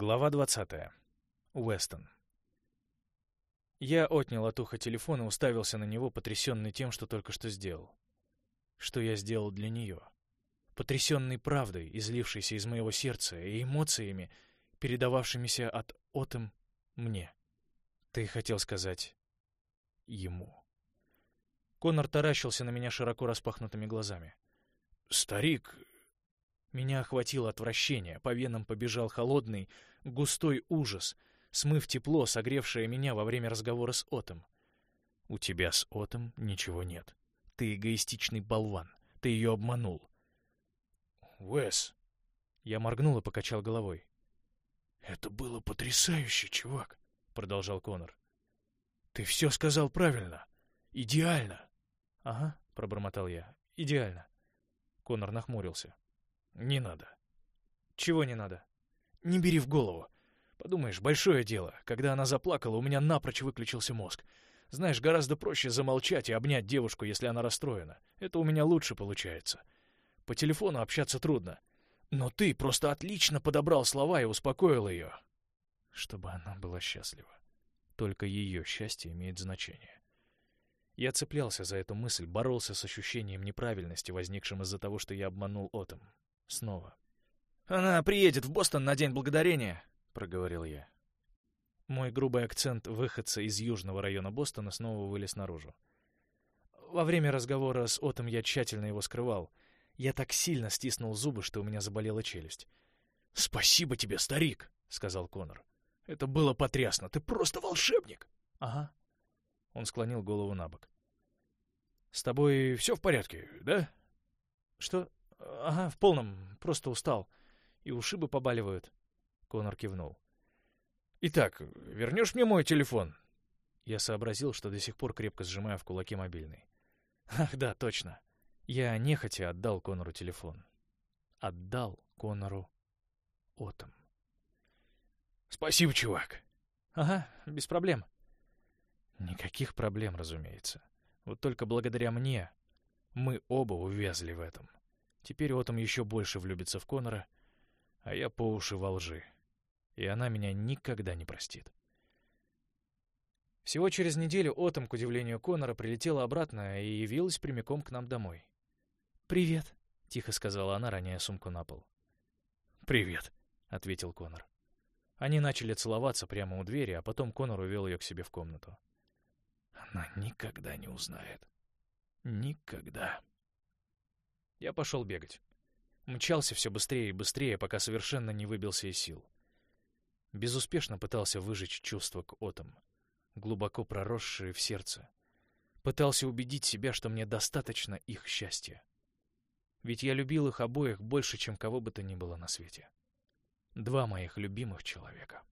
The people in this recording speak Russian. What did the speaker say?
Глава 20. Уэстон. Я отнял от уха телефон и уставился на него, потрясенный тем, что только что сделал. Что я сделал для нее. Потрясенный правдой, излившейся из моего сердца, и эмоциями, передававшимися от Отом мне. Ты хотел сказать ему. Конор таращился на меня широко распахнутыми глазами. «Старик, меня охватило отвращение, по венам побежал холодный, густой ужас, смыв тепло, согревшее меня во время разговора с Отом. «У тебя с Отом ничего нет. Ты эгоистичный болван. Ты ее обманул». «Уэс...» Я моргнул и покачал головой. «Это было потрясающе, чувак», — продолжал Конор. «Ты все сказал правильно. Идеально». «Ага», — пробормотал я. «Идеально». Конор нахмурился. Не надо. Чего не надо? Не бери в голову. Подумаешь, большое дело. Когда она заплакала, у меня напрочь выключился мозг. Знаешь, гораздо проще замолчать и обнять девушку, если она расстроена. Это у меня лучше получается. По телефону общаться трудно. Но ты просто отлично подобрал слова и успокоил ее. Чтобы она была счастлива. Только ее счастье имеет значение. Я цеплялся за эту мысль, боролся с ощущением неправильности, возникшим из-за того, что я обманул Отом. Снова. «Она приедет в Бостон на День Благодарения», — проговорил я. Мой грубый акцент выходца из южного района Бостона снова вылез наружу. Во время разговора с Отом я тщательно его скрывал. Я так сильно стиснул зубы, что у меня заболела челюсть. «Спасибо тебе, старик», — сказал Конор. «Это было потрясно. Ты просто волшебник!» «Ага». Он склонил голову на бок. «С тобой все в порядке, да?» «Что? Ага, в полном. Просто устал. И ушибы побаливают. Конор кивнул. Итак, вернешь мне мой телефон? Я сообразил, что до сих пор крепко сжимаю в кулаке мобильный. Ах, да, точно. Я нехотя отдал Конору телефон. Отдал Конору Отом. Спасибо, чувак. Ага, без проблем. Никаких проблем, разумеется. Вот только благодаря мне мы оба увязли в этом. Теперь Отом еще больше влюбится в Конора, а я по уши во лжи. И она меня никогда не простит. Всего через неделю Отом, к удивлению Конора, прилетела обратно и явилась прямиком к нам домой. «Привет», — тихо сказала она, роняя сумку на пол. «Привет», — ответил Конор. Они начали целоваться прямо у двери, а потом Конор увел ее к себе в комнату. «Она никогда не узнает. Никогда». Я пошел бегать. Мчался все быстрее и быстрее, пока совершенно не выбился из сил. Безуспешно пытался выжечь чувства к Отам, глубоко проросшие в сердце. Пытался убедить себя, что мне достаточно их счастья. Ведь я любил их обоих больше, чем кого бы то ни было на свете. Два моих любимых человека.